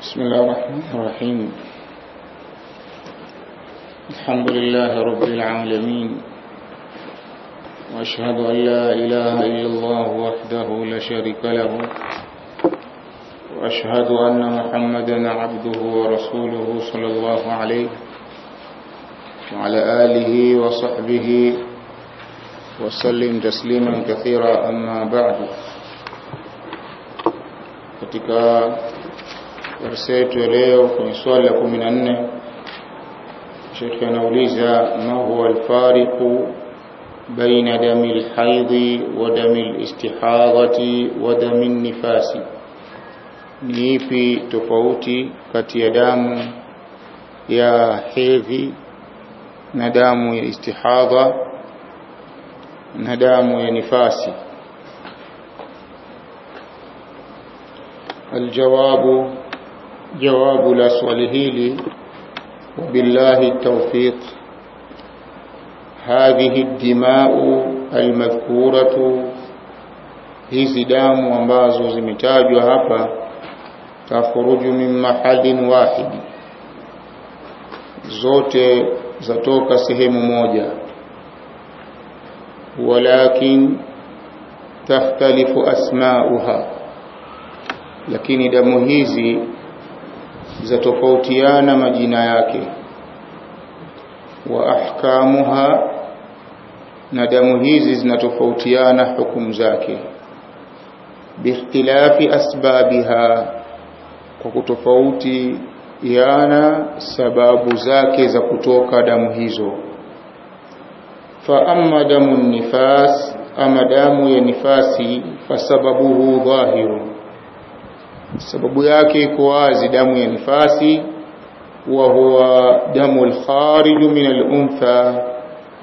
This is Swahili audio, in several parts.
بسم الله الرحمن الرحيم. الحمد لله رب العالمين. وأشهد أن لا إله إلا الله وحده لا شريك له. وأشهد أن محمدا عبده ورسوله صلى الله عليه وعلى آله وصحبه وسلم تسليما كثيرا. أما بعد katika darasa yetu ya leo kwenye swali la 14 Sheikh anauliza ma huwa alfariqu baina dami alhaidhi wa dami alistihadhati wa dami nifasi ni ipi tofauti kati ya damu ya hedhi na damu ya istihadha na damu ya nifasi الجواب جواب لا swali hili وبالله التوفيق هذه الدماء المذكورة hizi damu ambazo zimetajwa hapa tafuruju min mahadin wahidi zote zatoka sehemu moja walakin takhtalifu asma'uha lakini damu hizi zatofautiana majina yake. Wa ahkamuha na damu hizi zinatofautiana hukumu zake. Biikhtilafi asbabiha kwa kutofauti yana sababu zake za kutoka damu hizo. Fa amma damu nifas ama damu ya nifasi fasababuhu dhahirun sababu yake iko wazi damu ya nifasi wa huwa damu al-kharij min al-untha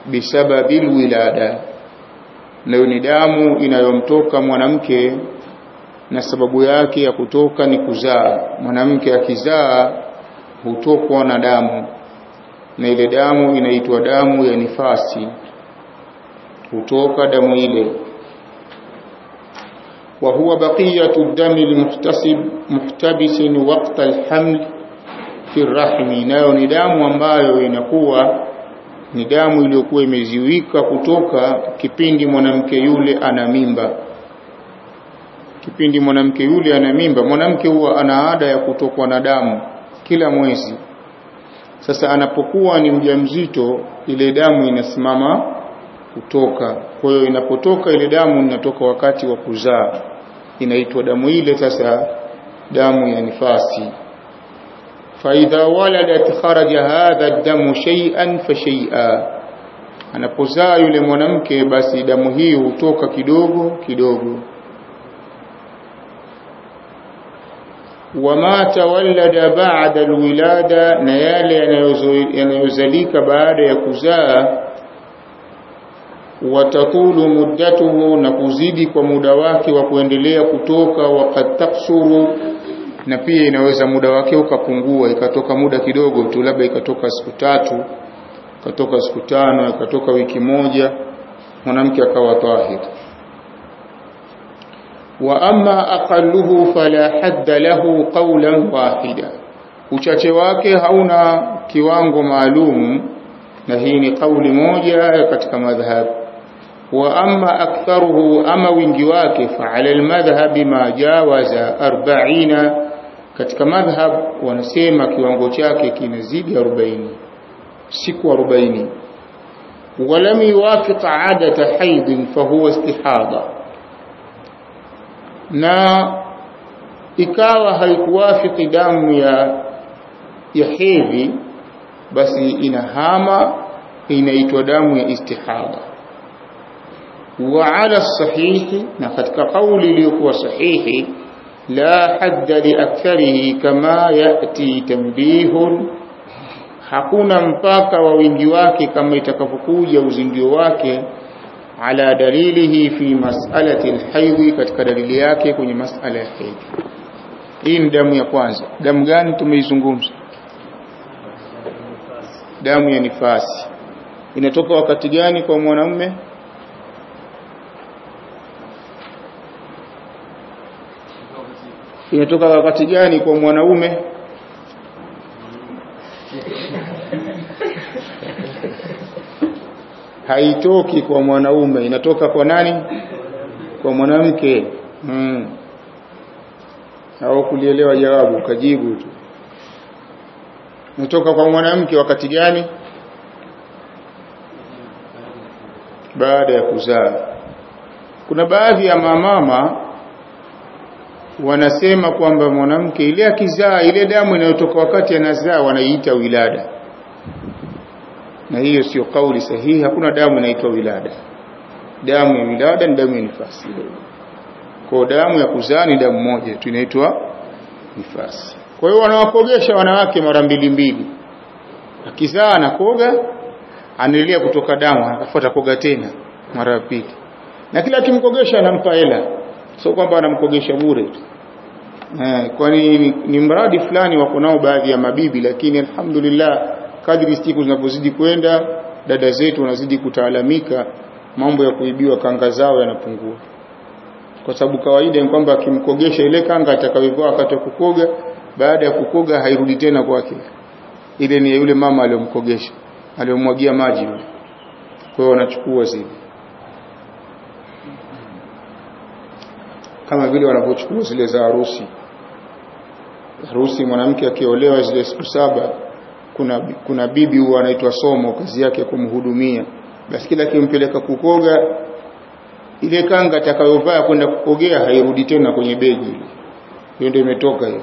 bisababi al-wilada. Nayo ni damu inayomtoka mwanamke na sababu yake ya kutoka ni kuzaa. Mwanamke akizaa hutokwa na damu. Na ile damu inaitwa damu ya nifasi. Hutoka damu ile وهو بقية الدم المحتسب محتبس وقت الحمل في الرحم nayo ni damu ambayo inakuwa ni damu iliyokuwa imeziwika kutoka kipindi mwanamke yule ana mimba kipindi mwanamke yule ana mimba mwanamke huwa ana ada ya kutokwa na damu kila mwezi sasa anapokuwa ni mjamzito ile damu inasimama kutoka kwa hiyo inapotoka ile damu inatoka wakati wa kuzaa inaitwa damu ile sasa damu ya nifasi. Faidha waladat kharaja hadha damu shay'an fa shay'a. Anapozaa yule mwanamke basi damu hii hutoka kidogo kidogo. Wama tawallada ba'da alwilada na yale yanayozalika baada ya kuzaa watatulu muddatuhu na kuzidi kwa muda wake wa kuendelea kutoka waqad taksuru na pia inaweza muda wake ukapungua ikatoka muda kidogo tu labda ikatoka siku tatu ikatoka siku tano ikatoka wiki moja mwanamke akawa tahir. Wa amma aqalluhu fala hadda lahu qawlan wahida. Uchache wake hauna kiwango maalum na hii ni kauli moja katika madhhabu وأما أكثره أما wingi فعلى المذهب ما جاوز أربعين katika madhhab wanasema kiwango chake kinazidi 40 siku 40 ولم يوافق عادة حيض فهو استحاضة na ikawa haikuwafiki damu ya ya hedhi basi inahama inaitwa damu ya istihadha وعلى الصحيح نفتك قولي ليكو صحيح لا حد لأكثره كما يأتي تنبيه hakuna mpaka wa wingi wake kama itakapokuja uzingio wake ala dalilihi fi mas'alati alhaidhi katika dalili yake kwenye mas'ala ya hedhi hii ni damu ya kwanza damu gani tumeizungumza damu ya nifasi inatoka wakati gani kwa mwanamume Inatoka wakati gani kwa mwanaume? Haitoki kwa mwanaume inatoka kwa nani? Kwa mwanamke. Mm. au kulielewa jawabu kajibu tu. Inatoka kwa mwanamke wakati gani? Baada ya kuzaa. Kuna baadhi ya mamama wanasema kwamba mwanamke ile akizaa ile damu inayotoka wakati anazaa wanaiita wilada. Na hiyo sio kauli sahihi hakuna damu inaitwa wilada. Damu ya wilada ni damu ya nifasi. Kwa damu ya kuzaa ni damu moja tu inaitwa nifasi. Kwa hiyo wanawakogesha wanawake mara mbili mbili. Akizaa anakoga anaendelea kutoka damu anafuata koga tena mara ya pili. Na kila akimkogesha anampa hela sio kwamba anamkogesha bure eh, kwani ni, ni mradi fulani wako nao baadhi ya mabibi lakini alhamdulillah kadri siku zinapozidi kwenda dada zetu wanazidi kutaalamika mambo ya kuibiwa kanga zao yanapungua. Kwa sababu kawaida ni kwamba akimkogesha ile kanga atakayovaa wakati wa kukoga baada ya kukoga hairudi tena kwake. Ile ni yule mama aliyomkogesha aliyomwagia maji kwa hiyo wanachukua zile kama vile wanavyochukua zile za harusi. Harusi mwanamke akiolewa zile siku saba kuna kuna bibi huwa anaitwa somo kazi yake kumhudumia. Basi kila akimpeleka kukoga ile kanga atakayovaa kwenda kukogea hairudi tena kwenye begi. Hiyo ndio imetoka hiyo.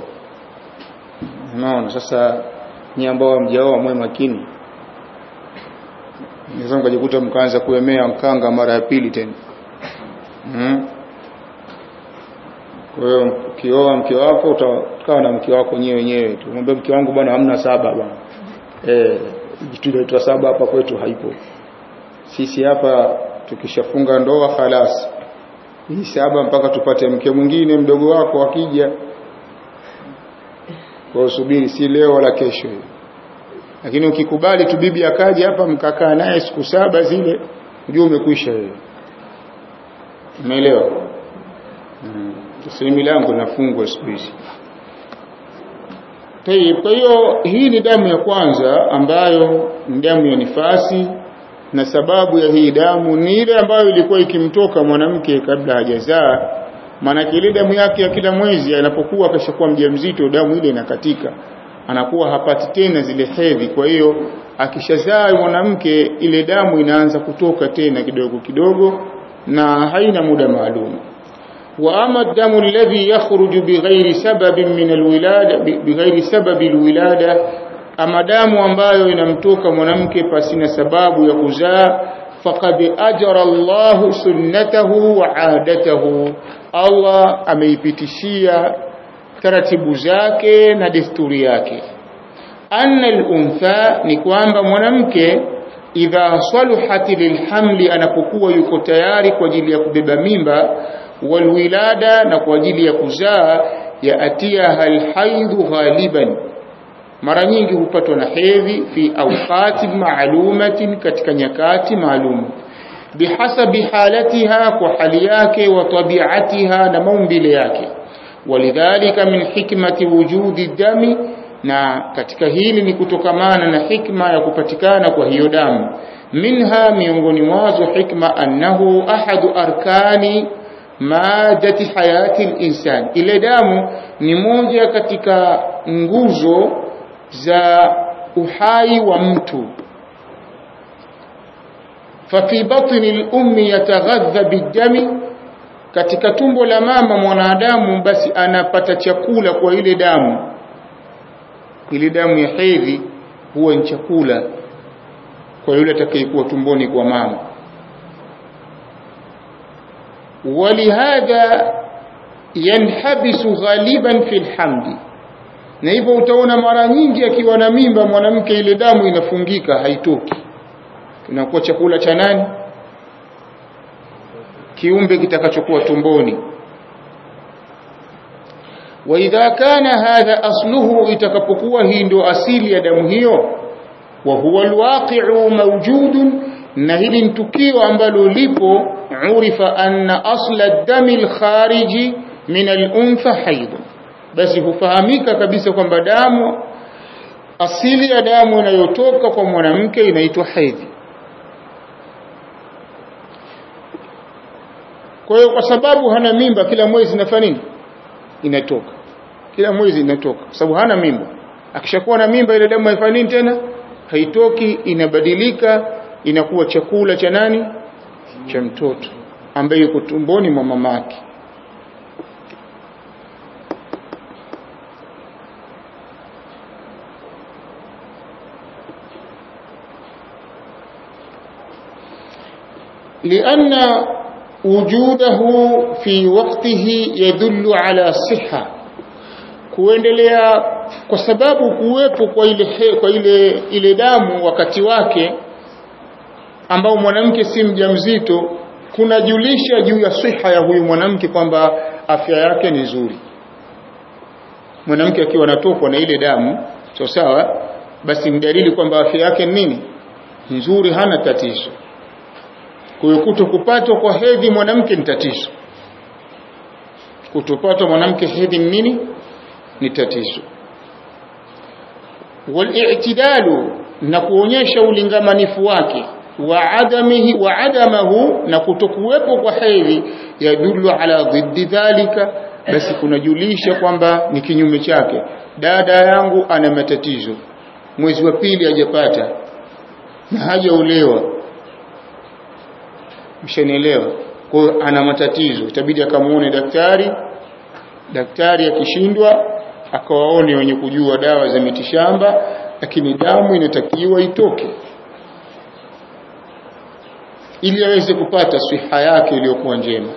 Unaona sasa ni ambao mjaoa mwe makini. Naweza mkajikuta mkaanza kuemea mkanga mara ya pili tena. Mm. Kwa hiyo ukioa mke wako utakaa na mke wako nyewe wenyewe tu. Mwambie mke wangu bwana hamna saba bwana. Eh, kitu inaitwa saba hapa kwetu haipo. Sisi hapa tukishafunga ndoa khalas. Hii saba mpaka tupate mke mwingine mdogo wako akija. Kwa subiri si leo wala kesho lakini ukikubali tu bibi akaja hapa mkakaa naye siku saba zile ujue umekwisha wewe umeelewa sasa milango inafungwa siku hizi. Kwa hiyo hii ni damu ya kwanza ambayo ni damu ya nifasi na sababu ya hii damu ni ile ambayo ilikuwa ikimtoka mwanamke kabla hajazaa. Maanake ile damu yake ya kila mwezi anapokuwa akishakuwa mjamzito damu ile inakatika. Anakuwa hapati tena zile hedhi. Kwa hiyo akishazaa mwanamke ile damu inaanza kutoka tena kidogo kidogo na haina muda maalum wa الدم damu يخرج بغير bighairi من الولادة بغير سبب sababi أما damu ambayo inamtoka mwanamke pasina sababu ya kuzaa faqad ajra Allah sunnatahu wa adatahu Allah ameipitishia taratibu zake na desturi yake anna al-untha ni kwamba mwanamke idha saluhat lilhamli anapokuwa yuko tayari kwa ajili ya kubeba mimba walwilada na kwa ajili ya kuzaa yaatiha alhaidhu ghaliban. Mara nyingi hupatwa na hedhi fi awqati maalumatin katika nyakati maalum. Bihasabi halatiha kwa hali yake wa tabiatiha na maumbile yake. Walidhalika min hikmati wujudi dami na katika hili ni kutokamana na hikma ya kupatikana kwa hiyo damu. Minha miongoni mwazo hikma annahu ahadu arkani madati hayati linsani, ile damu ni moja katika nguzo za uhai wa mtu. Fafi batni lummi yataghadha biddami katika tumbo la mama mwanadamu basi anapata chakula kwa ile damu. Ile damu ya hedhi huwa ni chakula kwa yule atakayekuwa tumboni kwa mama ولهذا ينحبس غالبا في الحمل na hivyo utaona mara nyingi akiwa na mimba mwanamke ile damu inafungika haitoki inakuwa chakula cha nani kiumbe kitakachokuwa tumboni wa idha kana hadha asluhu itakapokuwa hii ndio asili ya damu hiyo wa huwa alwaqi'u mawjudun na hili ni tukio ambalo lipo urifa anna asla ad-dami al-khariji min al-untha haid basi hufahamika kabisa kwamba damu asili ya damu inayotoka kwa mwanamke inaitwa haidhi kwa hiyo kwa sababu hana mimba kila mwezi inafanya nini? Inatoka. Kila mwezi inatoka. Kwa sababu hana mimba. Akishakuwa na mimba ile damu haifanyi nini tena? Haitoki inabadilika inakuwa chakula cha nani cha mtoto ambaye yuko tumboni mwa mamake لأن وجوده في وقته يدل على صحة kuendelea kwa sababu kuwepo kwa ile he, kwa ile ile damu wakati wake ambao mwanamke si mjamzito kunajulisha juu ya siha ya huyu mwanamke kwamba afya yake ni nzuri. Mwanamke akiwa anatokwa na ile damu sio sawa basi ni dalili kwamba afya yake ni nini? Nzuri hana tatizo. Kwa hiyo kutokupatwa kwa hedhi mwanamke ni tatizo. Kutopatwa mwanamke hedhi ni nini? Ni tatizo. Wal-i'tidalu na kuonyesha ulingamanifu wake wa adamihi wa adamahu na kutokuwepo kwa hedhi yadullu ala dhiddi dhalika. Basi kunajulisha kwamba ni kinyume chake. Dada yangu ana matatizo. Mwezi wa pili hajapata. Na hajaolewa. Mshanielewa? Kwa hiyo ana matatizo. Itabidi akamuone daktari. Daktari akishindwa akawaone wenye kujua dawa za mitishamba lakini damu inatakiwa itoke ili aweze kupata siha yake iliyokuwa njema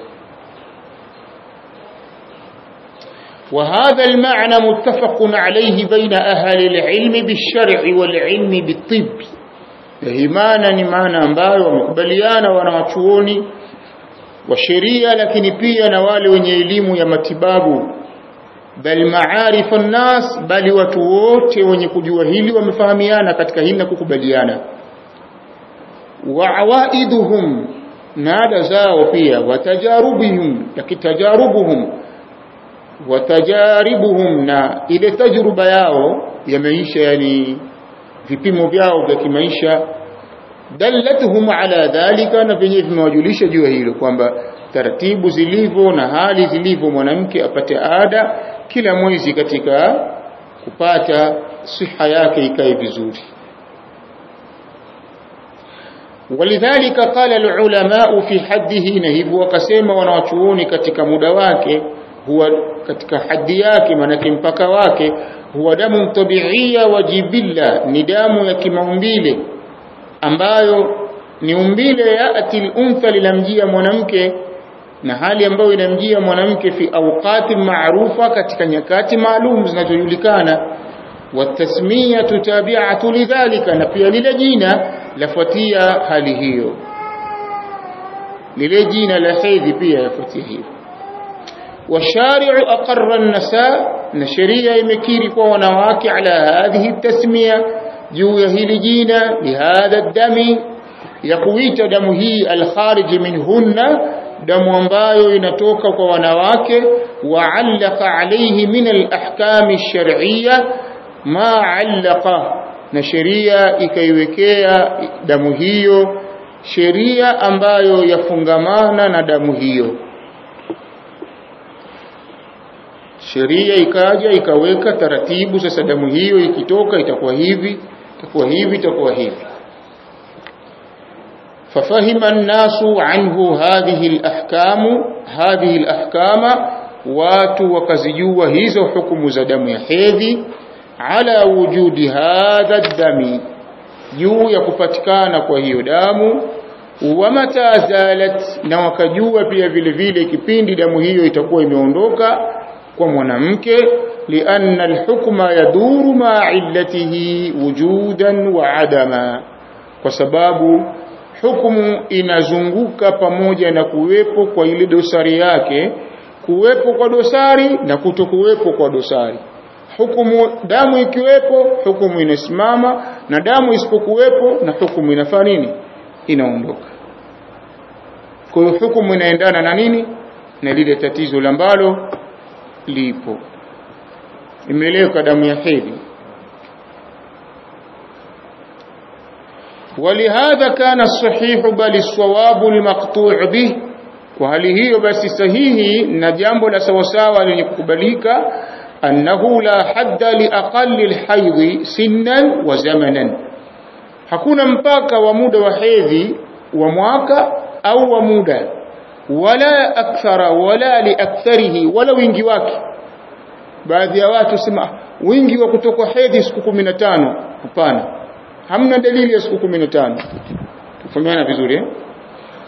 وهذا المعنى متفق عليه بين أهل العلم بالشرع والعلم بالطب hii maana ni maana ambayo wamekubaliana wanawachuoni wa sheria lakini pia na wale wenye elimu ya matibabu bali maarifa nnas bali watu wote wenye kujua hili wamefahamiana katika hili na kukubaliana wa awaiduhum na ada zao pia watajarubihum yakitajarubuhum watajaribuhum na ile tajruba yao ya maisha yani vipimo vyao vya kimaisha dallatuhum ala dhalika na vyenyewe vimewajulisha juu hilo kwamba taratibu zilivyo na hali zilivyo mwanamke apate ada kila mwezi katika kupata siha yake ikae vizuri walidhalika qala alulama fi haddihi na hivyo wakasema wanawachuoni katika muda wake huwa katika haddi yake manake mpaka wake huwa damu tabiia wajibilla ni damu ya kimaumbile ambayo ni umbile yati luntha linamjia mwanamke na hali ambayo inamjia mwanamke fi awqati marufa katika nyakati maalum zinazojulikana watasmiya tabiatu lidhalika na pia lile jina lafuatia hali hiyo lile jina la hedhi pia lafuatia hiyo والشارع أقر النساء نشرية يمكيري ونواك على هذه التسمية juu ya hili jina lihadha dami ya kuita damu hii alkharij minhunna damu ambayo inatoka kwa wanawake waallaka alayhi min alahkam alshar'iyya ma allaka na sheria ikaiwekea damu hiyo sheria ambayo yafungamana na damu hiyo. Sheria ikaja ikaweka taratibu, sasa damu hiyo ikitoka itakuwa hivi, itakuwa hivi, itakuwa hivi. Fafahima nnasu anhu hadhihi alahkamu, hadhihi alahkama, watu wakazijua hizo hukumu za damu ya hedhi ala wujudi hadha dami juu ya kupatikana kwa hiyo damu. Wa mata zalat na wakajua pia vile vile kipindi damu hiyo itakuwa imeondoka kwa mwanamke. Lianna alhukma yaduru ma illatihi wujudan wa adama kwa sababu hukumu inazunguka pamoja na kuwepo kwa ile dosari yake kuwepo kwa dosari na kutokuwepo kwa dosari hukumu damu ikiwepo hukumu inasimama na damu isipokuwepo na hukumu inafanya nini inaondoka kwa hiyo hukumu inaendana na nini na lile tatizo ambalo lipo imeleka damu ya hedhi ولهذا كان الصحيح بل الصواب المقطوع به kwa hali hiyo basi sahihi na jambo la sawasawa lenye kukubalika أنه لا حد لأقل الحيض سنا وزمنا. حكونا مباكا ومودا وحيذي ومواكا أو ومودا. ولا أكثر ولا لأكثره ولا وينجواك بعد يوات سمع وينجي وكتوك حيذي سكوك من تانو مبانا همنا دليل يسكوك من تانو. فمعنا بذولي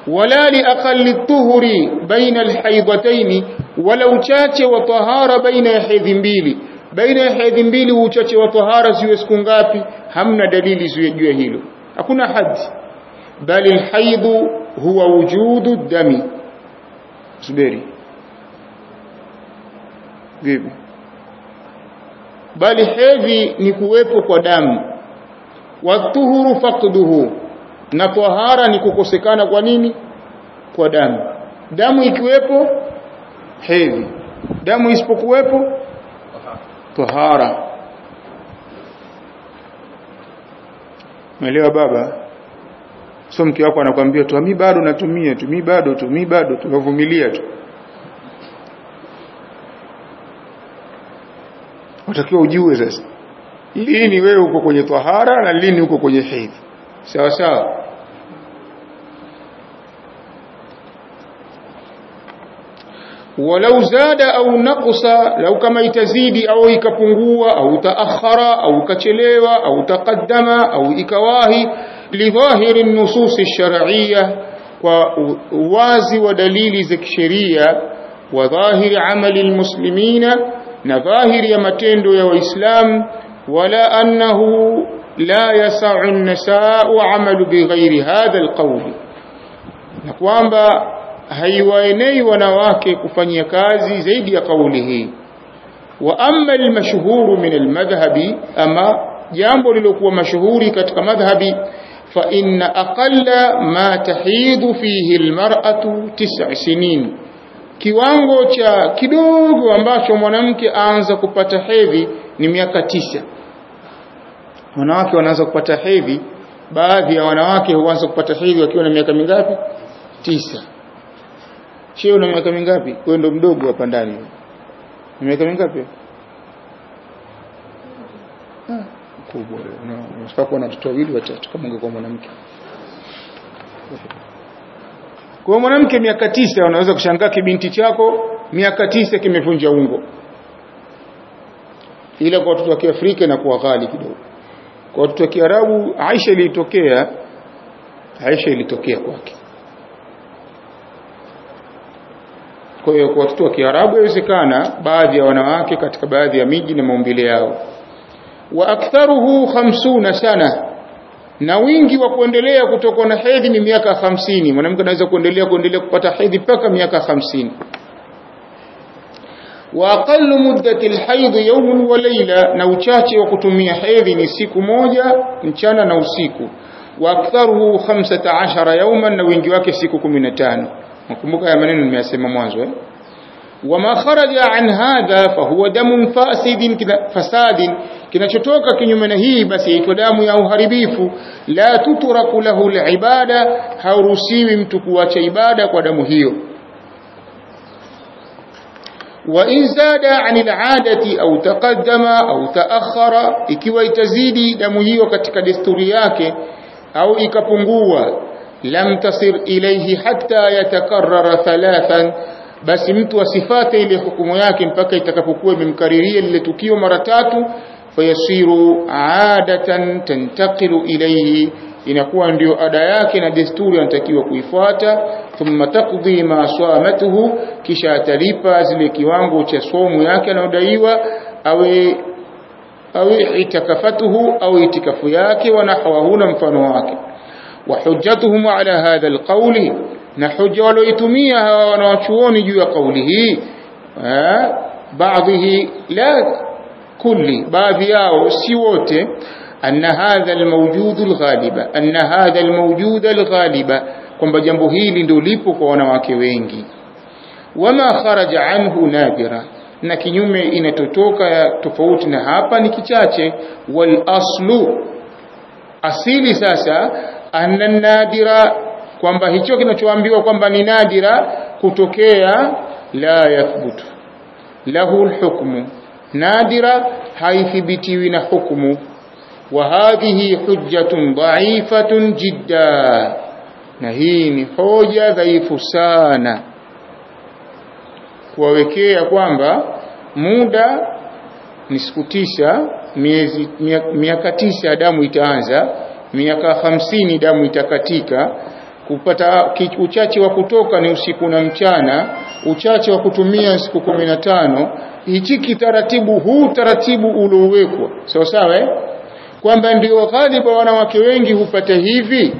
ولا لأقل الطهر بين الحيضتين wala uchache wa tahara baina ya hedhi mbili. Baina ya hedhi mbili uchache wa tahara ziwe siku ngapi? Hamna dalili juu ya hilo. Hakuna hadi bali alhayd huwa wujudu dami. Subiri. Vipi? Bali hedhi ni kuwepo kwa damu. Watuhuru faqduhu. Na tahara ni kukosekana kwa nini? Kwa damu. Damu ikiwepo hedhi damu isipokuwepo? Tahara Umeelewa baba sio mke wako anakuambia tu mimi bado natumia tu mimi bado tu mimi bado tunavumilia tu. Utakiwa ujue sasa lini wewe uko kwenye tahara na lini uko kwenye hedhi sawa sawa ولو زاد أو نقص لو كما يتزيد أو يكفنغوا أو تأخر أو كتليوا أو تقدم أو إكواهي لظاهر النصوص الشرعية ووازي ودليل زكشرية وظاهر عمل المسلمين نظاهر يمتين دو يو إسلام ولا أنه لا يسع النساء عمل بغير هذا القول. نقوام haiwaenei wanawake kufanyia kazi zaidi ya kauli hii. Wa amma almashhuru min almadhhabi ama jambo lilokuwa mashuhuri katika madhhabi fa inna aqalla ma tahidu fihi almar'atu tis'a sinin. Kiwango cha kidogo ambacho mwanamke aanza kupata hedhi ni miaka tisa. Wanawake wanaanza kupata hedhi baadhi ya wanawake huanza kupata hedhi wakiwa na miaka mingapi? Tisa Sheo una miaka mingapi? Wewe ndo mdogo hapa ndani. Miaka mingapi? Ah, kubwa. Unafaa kuwa na watoto wawili watatu kama ungekuwa mwanamke. Kwa mwanamke miaka tisa unaweza kushangaa kibinti chako miaka tisa kimevunja ungo. Ila kwa watoto wa Kiafrika na kuwa ghali kidogo. Kwa watoto wa Kiarabu Aisha ilitokea Aisha ilitokea kwake. Kwa hiyo kwa watoto wa Kiarabu inawezekana baadhi ya wanawake katika baadhi ya miji na maumbile yao. Wa aktharuhu 50 sana. Na wingi wa kuendelea kutokwa na hedhi ni miaka 50. Mwanamke anaweza kuendelea kuendelea kupata hedhi mpaka miaka 50. Wa aqallu muddati alhayd yawmun wa layla, na uchache wa kutumia hedhi ni siku moja mchana na usiku. Wa aktharuhu 15 yawman, na wingi wake siku 15. Nakumbuka haya maneno nimeyasema mwanzo eh? Wama kharaja an hadha fahuwa damun fasidin fasadin kinachotoka kinyume na hii basi yaitwa damu ya uharibifu. La tutraku lahu alibada hauruhusiwi mtu kuacha ibada kwa damu hiyo. In zada an aladati au taqaddama au taakhara ikiwa itazidi damu hiyo katika desturi yake au ikapungua lam tasir ilayhi hatta yatakarrara thalathan basi mtu asifate ile hukumu yake mpaka itakapokuwa imemkariria lile tukio mara tatu fayasiru adatan tantaqilu ilayhi. Inakuwa ndio ada yake na desturi anatakiwa kuifuata. Thumma taqdi ma swamatuhu kisha atalipa zile kiwango cha somu yake anayodaiwa awe awe itakafatuhu au itikafu yake wanahwahu na mfano wake وحجتهم على هذا القول نحج وليتميها ونوچوني جوا قوله بعضه لا كل بعض yao si wote أن هذا الموجود الغالب أن هذا الموجود الغالب kwamba jambo hili ndio lipo kwa wanawake wengi wama kharaja anhu nadira na kinyume inatotoka tofauti na hapa ni kichache wal aslu asili sasa anna nadira kwamba hicho kinachoambiwa kwamba ni nadira kutokea la yathbutu. Lahu alhukmu. Nadira haithibitiwi na hukmu. Wa hadhihi hujjatun dha'ifatun jidda. Na hii ni hoja dhaifu sana. Kuwawekea kwamba muda ni siku tisa miaka tisa damu itaanza miaka hamsini damu itakatika. Kupata uchache wa kutoka ni usiku na mchana. Uchache wa kutumia siku kumi na tano. Hichi kitaratibu huu taratibu uliowekwa. Sawa sawa eh? kwamba ndio ghaliba wanawake wengi hupata hivi.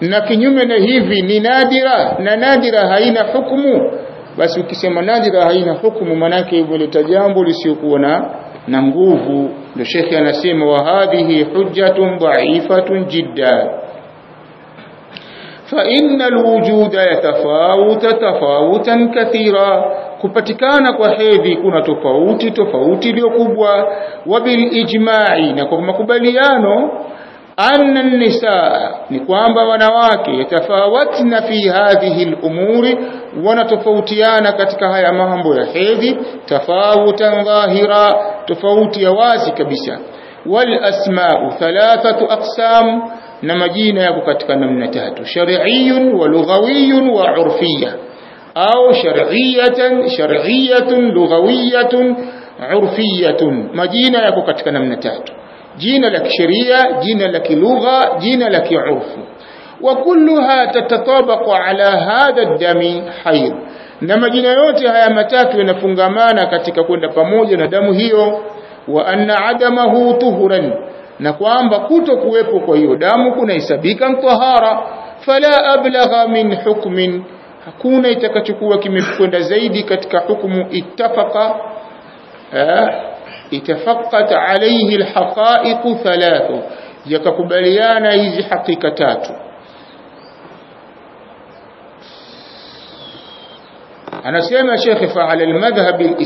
Na kinyume na hivi ni nadira na nadira haina hukumu. Basi ukisema nadira haina hukumu manake imeleta jambo lisiokuwa na na nguvu ndio shekhi anasema wa hadhihi hujjatun dha'ifatun jiddan. Fa innal wujuda yatafawuta tafawutan kathira. Kupatikana kwa hedhi kuna tofauti tofauti iliyokubwa wa bil ijma'i na kwa makubaliano anna nisa ni kwamba wanawake yatafawatna fi hadhihi al-umuri wanatofautiana katika haya mambo ya hedhi tafawutan dhahira tofauti ya wazi kabisa wal asma'u thalathatu aqsam na majina yako katika namna tatu shar'iyyun wa lughawiyyun wa 'urfiyyah au shar'iyatan shar'iyatun lughawiyatun 'urfiyatun majina yako katika namna tatu jina la kisheria jina la kilugha jina la kiurfu wa kulluha tatatabaqu ala hadha ad-dami hayd na majina yote haya matatu yanafungamana katika kwenda pamoja na damu hiyo wa anna adamahu tuhuran na kwamba kuto kuwepo kwa hiyo damu kunahesabika mtahara fala ablagha min hukmin hakuna itakachokuwa kimekwenda zaidi katika hukumu ittafaqa itafaqat alayhi alhaqa'iq thalathu yakakubaliana hizi hakika tatu anasema shekhe fa ala almadhhabi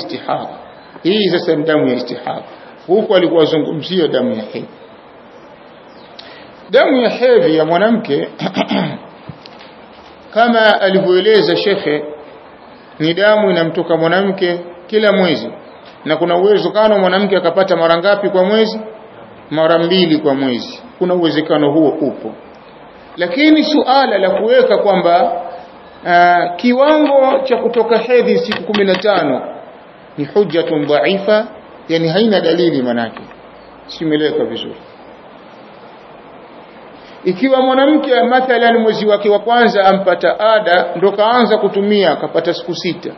hii sasa ni damu ya istihada huku alikuwa zungumzia damu ya hedhi. Damu ya hedhi ya mwanamke kama alivyoeleza shekhe ni damu inamtoka mwanamke kila mwezi. Na kuna uwezekano mwanamke akapata mara ngapi kwa mwezi? Mara mbili kwa mwezi. Kuna uwezekano huo upo. Lakini suala la kuweka kwamba uh, kiwango cha kutoka hedhi siku 15 ni hujjatun dhaifa yani haina dalili manake. Simeleka vizuri. Ikiwa mwanamke mathalan mwezi wake wa kwanza ampata ada ndo kaanza kutumia akapata siku sita.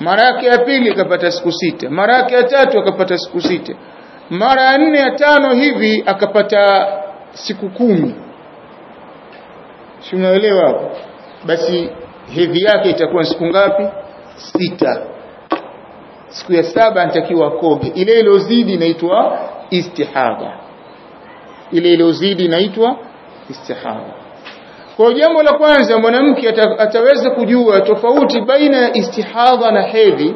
Mara yake ya pili akapata siku sita. Mara yake ya tatu akapata siku sita. Mara ya nne ya tano hivi akapata siku kumi. Si unaelewa hapo? Basi hedhi yake itakuwa siku ngapi? Sita. Siku ya saba anatakiwa koge ile ilozidi inaitwa istihada ile ilozidi inaitwa istihada kwa jambo la kwanza mwanamke ataweza kujua tofauti baina ya istihadha na hedhi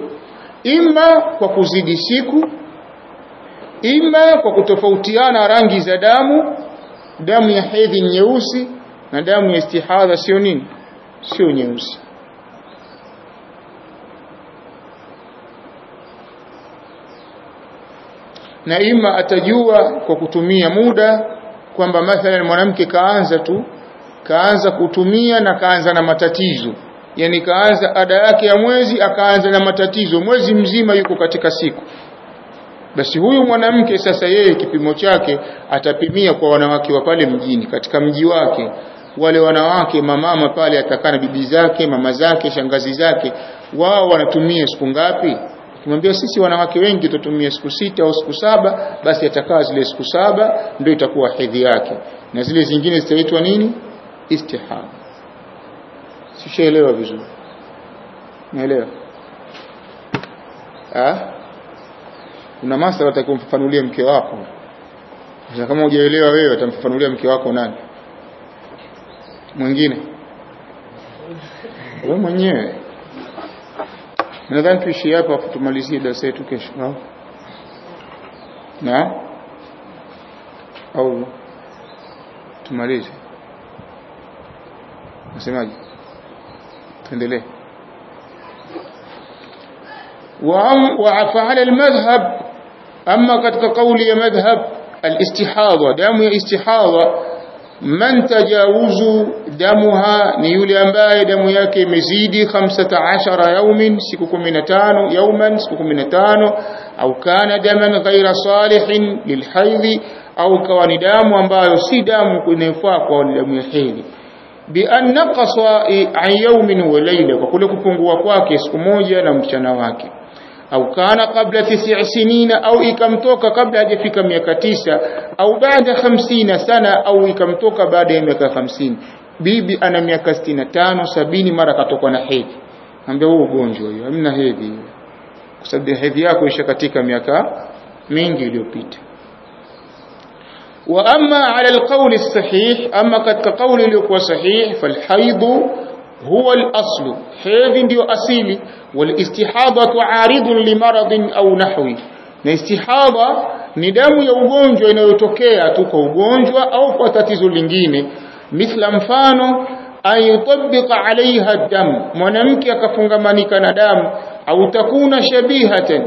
ima kwa kuzidi siku ima kwa kutofautiana rangi za damu damu ya hedhi nyeusi na damu ya istihadha sio nini sio nyeusi na ima atajua kwa kutumia muda kwamba mathalan mwanamke kaanza tu kaanza kutumia na kaanza na matatizo. Yani kaanza ada yake ya mwezi akaanza na matatizo. Mwezi mzima yuko katika siku. Basi huyu mwanamke sasa yeye kipimo chake atapimia kwa wanawake wa pale mjini katika mji wake wale wanawake mamama pale atakaa na bibi zake mama zake shangazi zake wao wanatumia siku ngapi? Kimwambia sisi wanawake wengi tutumia siku sita au siku saba basi atakaa zile siku saba ndio itakuwa hedhi yake. Na zile zingine zitaitwa nini? Istihaba sishaelewa vizuri. Naelewa ah masala atakumfafanulia mke wako. Kama hujaelewa wewe atamfafanulia mke wako nani mwingine wewe mwenyewe nadhani tuishie hapa afu tumalizie darasa yetu kesho au na au tumalize nasemaje tuendelee وفعل المذهب أما katika kauli ya madhhab الاستحاضة damu ya istihadha man tajawuzu damuha ni yule ambaye damu yake imezidi 15 yaumin siku 15 yauman siku 15 au kana daman ghaira salihin lilhaidhi au kawa ni damu ambayo si damu inayofaa kwa damu ya hedhi bi an naqasa an yawmin wa layla kwa kule kupungua kwake siku moja na mchana wake au kana kabla tisi sinina au ikamtoka kabla hajafika miaka tisa au baada hamsina sana au ikamtoka baada ya miaka hamsini. Bibi ana miaka sitini tano sabini mara katokwa na hedhi. Ambia huo ugonjwa hiyo hamna hedhi. Kwa sababu hedhi yako isha katika miaka mingi iliyopita. Wa amma ala alqawli sahih amma katika kauli iliyokuwa sahih falhaidhu huwa al-aslu, hedhi ndio asili. Walistihadatu aridun limaradin au nahwi. Na istihadha ni damu ya ugonjwa inayotokea tu kwa ugonjwa au kwa tatizo lingine. Mithla mfano ayutabika alaiha damu, mwanamke akafungamanika na damu au takuna shabihatan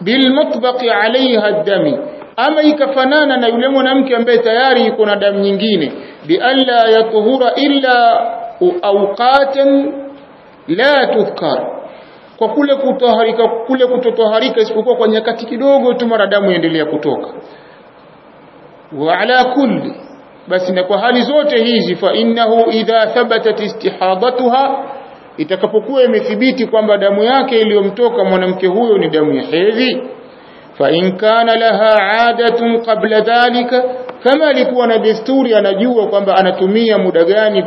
bilmutbaqi alaiha dami ama ikafanana na yule mwanamke ambaye tayari yuko na damu nyingine. Bi alla yatuhura illa awqatan la tudhkar kwa kule kutoharika kule kutotoharika isipokuwa kwa nyakati kidogo tu mara damu iendelea kutoka. Wa ala kulli. Basi na kwa hali zote hizi fa innahu idha thabatat istihadatuha itakapokuwa imethibiti kwamba damu yake iliyomtoka mwanamke huyo ni damu ya hedhi in kana laha adatun qabla dhalika kama alikuwa na desturi anajua kwamba anatumia muda gani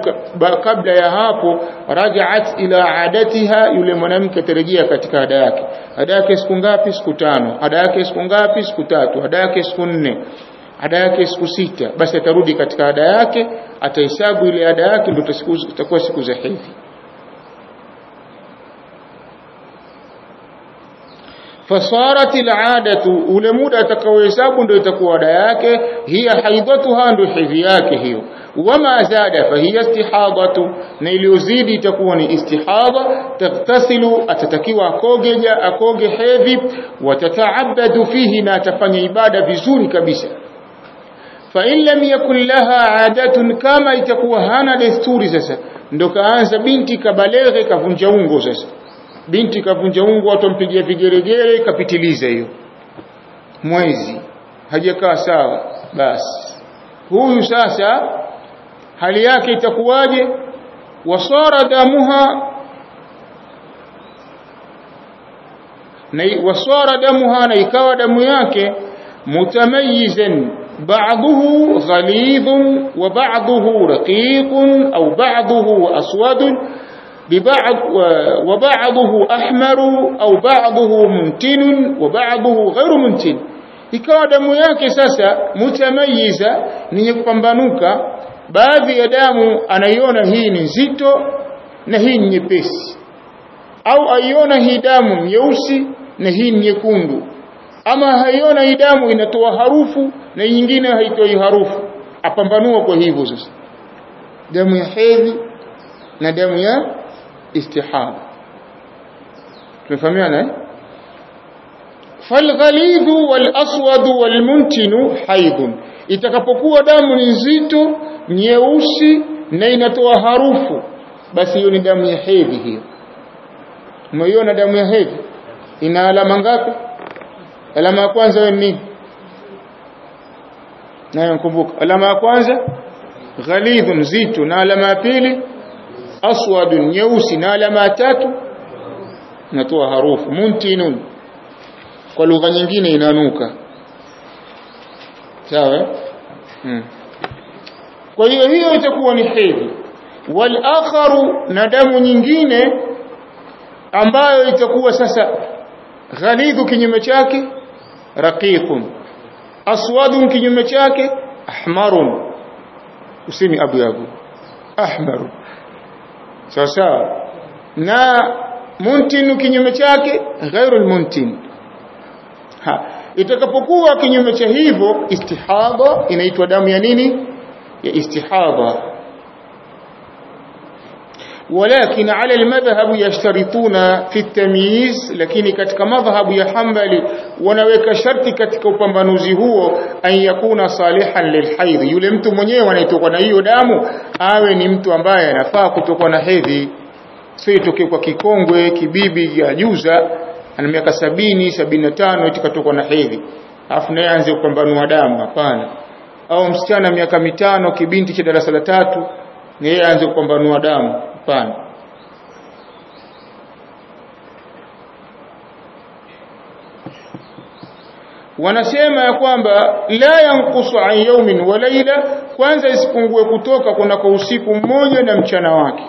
kabla ya hapo rajaat ila adatiha yule mwanamke atarejea katika ada yake. Ada yake siku ngapi? Siku tano. Ada yake siku ngapi? Siku tatu. Ada yake siku nne. Ada yake siku sita. Basi atarudi katika ada yake atahesabu ile ada yake ndio itakuwa siku za hedhi fasarat al'adatu ule muda atakaohesabu ndio itakuwa ada yake hiya haidatuha ndio hedhi yake hiyo. Wama zada fahiya istihadatu na iliyozidi itakuwa ni istihadha taktasilu atatakiwa akogeja akoge hedhi watataabadu fihi na atafanya ibada vizuri kabisa. In lam yakun laha adatun kama itakuwa hana desturi sasa ndo kaanza binti kabaleghe kavunja ungo sasa binti kavunja ungo, watampigia vigeregere, kapitiliza hiyo mwezi, hajakaa sawa, basi huyu sasa hali yake itakuwaje? wasara damuha na wasara damuha, na ikawa damu yake mutamayizan ba'dahu ghalidun wa ba'dahu raqiqun au ba'dahu aswadun وبعضه أحمر أو بعضه منتن وبعضه غير منتن ikawa damu yake sasa mutamayiza ni kupambanuka baadhi ya damu anaiona hii ni nzito na hii ni nyepesi au aiona hii damu nyeusi na hii ni nyekundu ama haiona hii damu inatoa harufu na nyingine haitoi harufu apambanua kwa hivyo sasa damu ya hedhi na damu ya istihada tumefahamiana eh? Falghalidhu walaswadu walmuntinu haidhun. Itakapokuwa damu ni nzito nyeusi na inatoa harufu basi hiyo ni damu ya hedhi hiyo. Umeiona damu ya hedhi? Ina alama ngapi? Alama ya kwanza wewe nini? Nayo kumbuka. Alama ya kwanza? Ghalidhun nzito. Na alama ya pili aswadun nyeusi na alama tatu. Natoa harufu muntinun. Kwa lugha nyingine inanuka. Sawa? Hmm. kwa hiyo hiyo itakuwa ni hedhi. Wal akharu na damu nyingine ambayo itakuwa sasa ghalidhu kinyume chake raqiqun. Aswadun kinyume chake ahmarun. Usimi abu yabu ahmaru sawa sawa na muntin kinyume chake ghairul muntin. Ha itakapokuwa kinyume cha hivyo istihadha inaitwa damu ya nini? Ya istihadha ولكن على المذهب يشترطون في التمييز lakini katika madhhabu ya Hanbali wanaweka sharti katika upambanuzi huo an yakuna salihan lilhaidh yule mtu mwenyewe anaitokwa na hiyo damu awe ni mtu ambaye anafaa kutokwa na hedhi sio itoke kwa kikongwe kibibi ya juza ana miaka sabini sabini na tano eti katokwa na hedhi alafu naye aanze kupambanua damu hapana au msichana miaka mitano kibinti cha darasa la tatu na yeye aanze kupambanua damu hapana wanasema ya kwamba la yankusu an yaumin wa laila kwanza isipungue kutoka kuna kwa usiku mmoja na mchana wake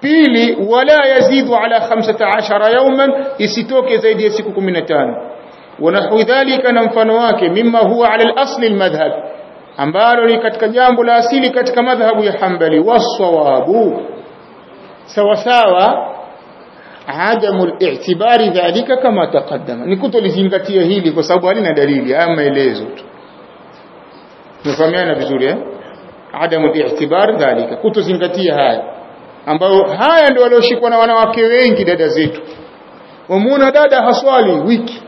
pili wala yazidu ala 15 yawman isitoke zaidi ya siku 15 ونحو ذلك na mfano wake mimma huwa ala al-asl al-madhhab ambalo ni katika jambo la asili katika madhhabu ya Hanbali wasawabu sawasawa sawa adamu al-i'tibari dhalika kama taqaddama. Ni kutolizingatia hili kwa sababu halina dalili haya maelezo tu. Tunafahamiana vizuri eh? Adamu al-i'tibar dhalika kutozingatia haya ambayo haya ndio walioshikwa na wanawake wengi dada zetu. Wamuona dada haswali wiki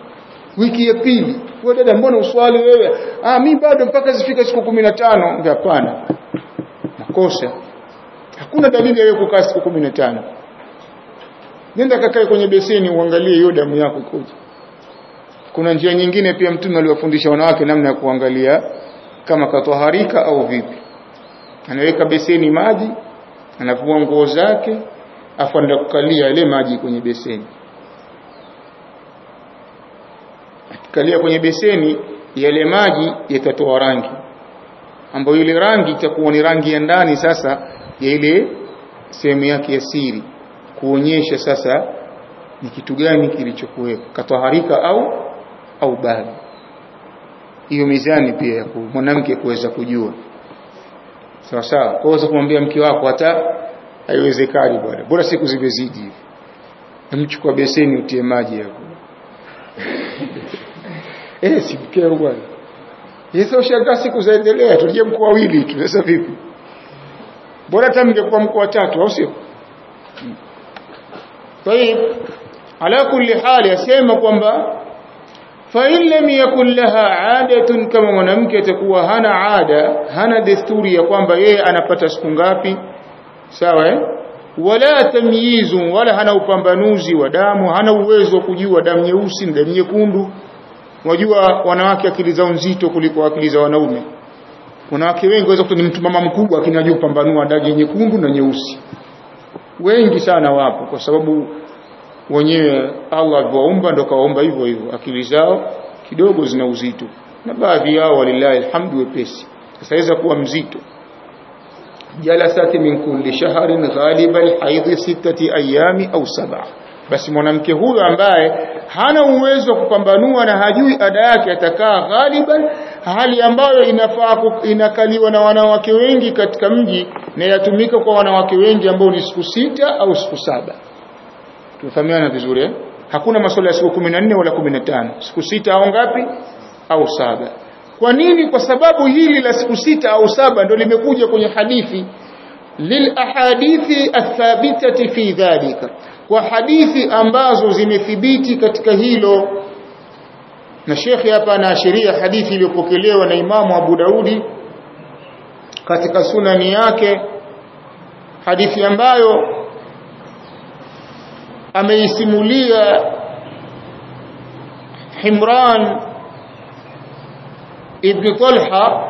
wiki ya pili. Wewe dada mbona uswali wewe? Ah mimi bado mpaka zifika siku 15 hapana. Nakosa hakuna dalili ya kukaa siku 15 nenda kakae kwenye beseni uangalie hiyo damu yako ikoje. Kuna njia nyingine pia mtume aliwafundisha wanawake namna ya kuangalia kama katoharika au vipi. Anaweka beseni maji anavua nguo zake afu anaenda kukalia ile maji kwenye beseni kalia kwenye beseni yale maji yatatoa rangi. Ambayo ile rangi itakuwa ni rangi ya ndani sasa ya ile sehemu yake ya siri. Kuonyesha sasa ni kitu gani kilichokuwepo kataharika au au bali hiyo mizani pia ya mwanamke kuweza kujua. Sawa sawa. Kuweza kumwambia mke wako hata haiwezekani bwana. Bora siku zimezidi. Hivi mchukua beseni utie maji hapo eh si mkeo bwana Yesu ushangaa siku zaendelea tulije mkoa wili tu sasa vipi? Bora hata mngekuwa mkoa tatu au sio? Hiyo ala kulli hali asema kwamba fa in lam yakul laha adatun kama mwanamke atakuwa hana ada hana desturi ya kwamba yeye anapata siku ngapi sawa eh? Wala tamyizu wala hana upambanuzi wa damu hana uwezo wa kujua damu nyeusi na damu nyekundu Wajua wanawake akili zao nzito kuliko akili za wanaume. Wanawake wengi waweza kuta ni mtu mama mkubwa lakini anajua kupambanua daji nyekundu na nyeusi. Wengi sana wapo kwa sababu wenyewe Allah alivyoumba ndo kawaumba hivyo hivyo. Akili zao kidogo zina uzito. Na baadhi yao walillahi alhamdu wepesi. Sasa kuwa mzito. Jalasati min kulli shahrin ghaliba alhaidhi sittati ayami au sab'a basi mwanamke huyo ambaye hana uwezo wa kupambanua na hajui ada yake atakaa ghaliban hali ambayo inafaa inakaliwa na wanawake wengi katika mji na yatumika kwa wanawake wengi ambao ni siku sita au siku saba. Tumefahamiana vizuri eh? hakuna masuala ya siku 14 wala 15 siku sita au ngapi? Au saba. Kwa nini? Kwa sababu hili la siku sita au saba ndio limekuja kwenye hadithi. Lil ahadithi athabitati fi dhalika kwa hadithi ambazo zimethibiti katika hilo. Na shekhi hapa anaashiria hadithi iliyopokelewa na imamu Abu Daudi katika sunani yake hadithi ambayo ameisimulia Himran ibn Talha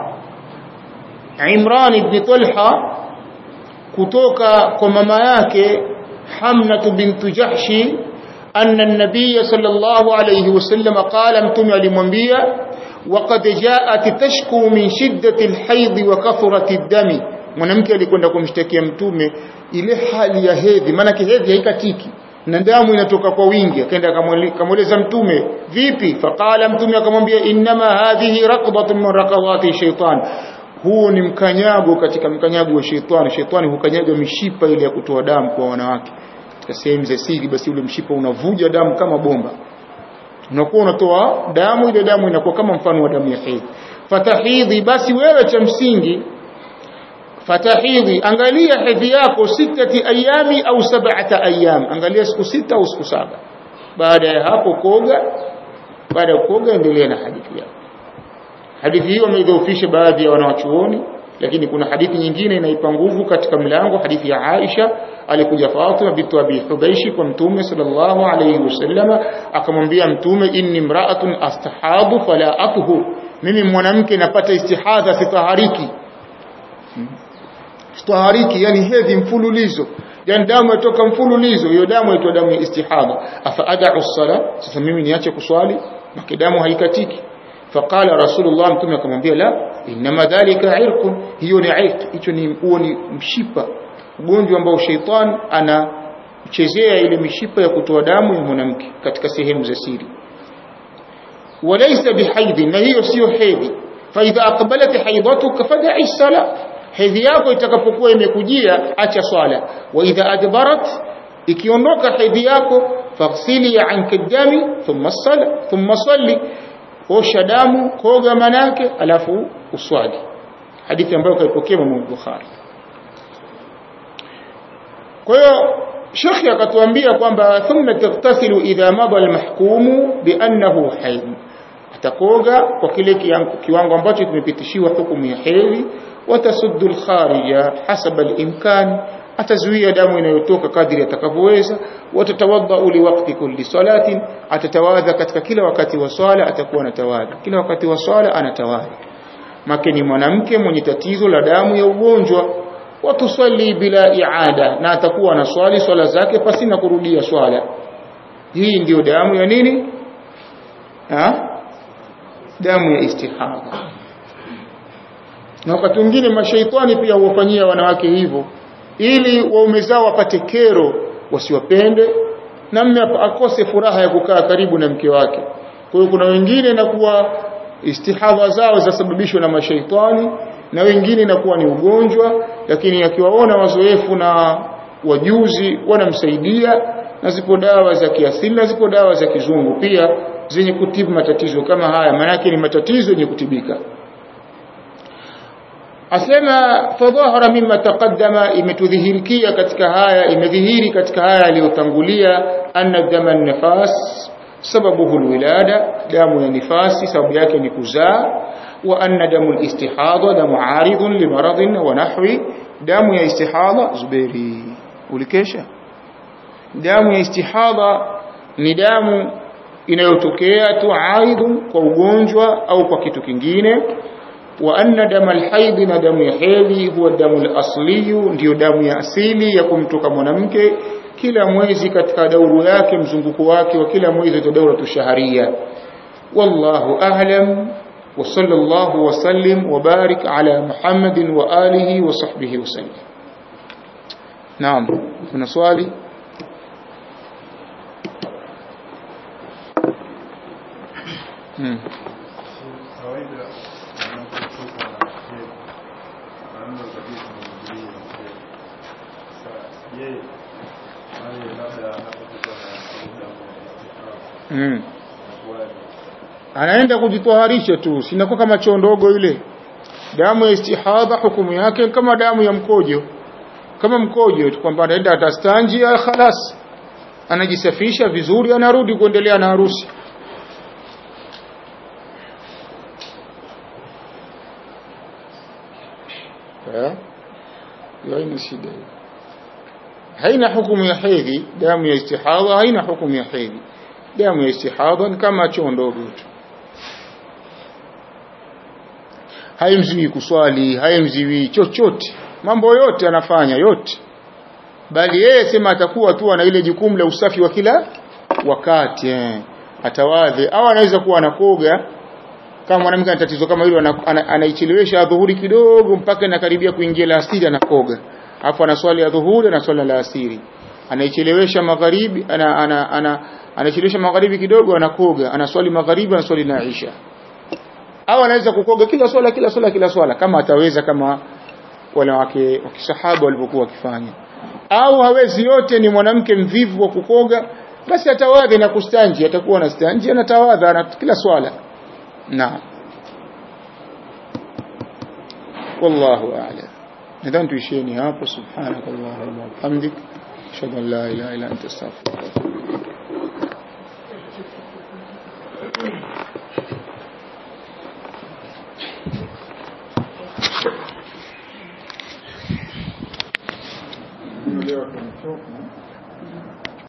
Imran ibn Talha kutoka kwa mama yake Hamnatu bintu Jahshi anna an-nabiy sallallahu alayhi wasallam qala, mtume alimwambia waqad jaat tashku min shiddati al-hayd wa kathrati ad-dami, mwanamke alikwenda kumshtakia mtume ile hali ya hedhi, maana hedhi haikatiki na damu inatoka kwa wingi. Akaenda akamweleza mtume, vipi? Faqala mtume akamwambia, innama hadhihi raqdatun min raqawati shaitan huu ni mkanyago katika mkanyago wa shetani shetani hukanyaga mishipa ile ya kutoa damu kwa wanawake. Katika sehemu za siri basi ule mshipa unavuja damu kama bomba. Unakuwa unatoa damu ile damu inakuwa kama mfano wa damu ya hedhi. Fatahidhi basi wewe cha msingi fatahidhi angalia hedhi yako sitati ayami au sab'ata ayam angalia siku sita au siku saba. Baada ya hapo koga. Baada ya kuoga endelea na hadithi yako hadithi hiyo wameidhoofisha baadhi ya wanawachuoni lakini kuna hadithi nyingine inaipa nguvu katika mlango hadithi ya Aisha alikuja Fatima bintu Abi Hubaishi kwa mtume sallallahu alayhi wasallam akamwambia mtume inni mra'atun astahadu fala atuhu mimi mwanamke napata istihadha sitahariki. Sitahariki yani hedhi mfululizo. Yani damu yatoka mfululizo hiyo damu inaitwa damu ya istihadha. Afa ad'u sala sasa mimi niache kuswali na damu haikatiki faqala rasulullah mtume akamwambia la inma dhalika irq hiyo ni irq hicho ni ni mshipa ugonjwa ambao sheitan anachezea ile mishipa ya kutoa damu ya mwanamke katika sehemu za siri. Walaysa bihaidhi na hiyo sio hedhi fa idha aqbalat haidatuka fad'i sala hedhi yako itakapokuwa imekujia acha swala. Wa idha adbarat ikiondoka hedhi yako faghsili anka dami thumma sala thumma salli osha damu koga manake alafu uswali. Hadithi ambayo kaipokea Imam Bukhari. Kwa hiyo shekhi akatuambia kwamba thumma taghtasilu idha mada almahkumu biannahu haid atakoga kwa kile kiwango ambacho kimepitishiwa hukumu ya hedhi watasuddu alkharija hasaba alimkan atazuia damu inayotoka kadri atakavyoweza. Watatawadha li waqti kulli salatin atatawadha katika kila wakati wa swala atakuwa anatawadha kila wakati wa swala anatawadha makeni mwanamke mwenye tatizo la damu ya ugonjwa. Watusali bila iada na atakuwa na swali swala zake pasi na kurudia swala. Hii ndiyo damu ya nini? Ha? damu ya istihadha na wakati mwingine mashaitani pia huwafanyia wanawake hivyo ili waume zao wapate kero wasiwapende na mme akose furaha ya kukaa karibu na mke wake. Kwa hiyo kuna wengine na kuwa istihadha zao zasababishwa na mashaitani na wengine inakuwa ni ugonjwa lakini akiwaona wazoefu na wajuzi wanamsaidia na zipo dawa za kiasili na zipo dawa za kizungu pia zenye kutibu matatizo kama haya. Maana ni matatizo yenye kutibika asema fadhahara mimma taqaddama imetudhihirikia katika haya imedhihiri katika haya aliyotangulia anna dama nifas sababuhu alwilada damu ya nifasi sababu yake ni kuzaa. Wa anna damu alistihadha damu aridun limaradhin wa nahwi damu ya istihadha zuberi ulikesha. Damu ya istihadha ni damu inayotokea tu aidun kwa ugonjwa au kwa kitu kingine wa anna dama alhaid na damu ya hedhi huwa damu alasli ndio damu ya asili ya kumtoka mwanamke kila mwezi katika dauru yake mzunguko wake wa kila mwezi wa daura tushaharia wallahu a'lam wa sallallahu wa sallim wa barik ala muhammadin wa alihi wa sahbihi wa sallam naam kuna swali? Hmm. kawaida anapotoka hedhi anaanza kabisa kumjulia hedhi. Sasa je, wale labda anapotoka na damu ya Hmm. anaenda kujitoharisha tu. Sinakuwa kama choo ndogo ile damu ya istihadha hukumu yake kama damu ya mkojo. Kama mkojo tu kwamba anaenda atastanji khalas. Anajisafisha vizuri anarudi kuendelea na harusi. Eh? Haina shida. Haina hukumu ya hedhi damu ya istihadha haina hukumu ya hedhi damu ya istihadha ni kama choo ndogo tu. Haimziwi kuswali haimziwi chochote. Mambo yote anafanya yote. Bali yeye sema atakuwa tu ana ile jukumu la usafi wa kila wakati eh. atawadhe au anaweza kuwa anakoga. Kama mwanamke ana tatizo kama hilo ana- ana- anaichelewesha dhuhuri kidogo mpaka inakaribia kuingia la asiri anakoga. Alafu anaswali ya dhuhuri swala la asiri. Anaichelewesha magharibi ana, ana, ana, anachelewesha magharibi kidogo anakoga anaswali magharibi anaswali na isha au anaweza kukoga kila swala kila swala kila swala kama ataweza kama wale wake wa kisahaba walivyokuwa wakifanya. Au hawezi yote ni mwanamke mvivu wa kukoga basi atawadhi na kustanji atakuwa na stanji anatawadha na kila swala. Naam. Wallahu a'lam. Nadhani tuishieni hapo. Subhanakallahumma wa bihamdik. Ashhadu an la ilaha illa anta astaghfiruka wa atubu では、この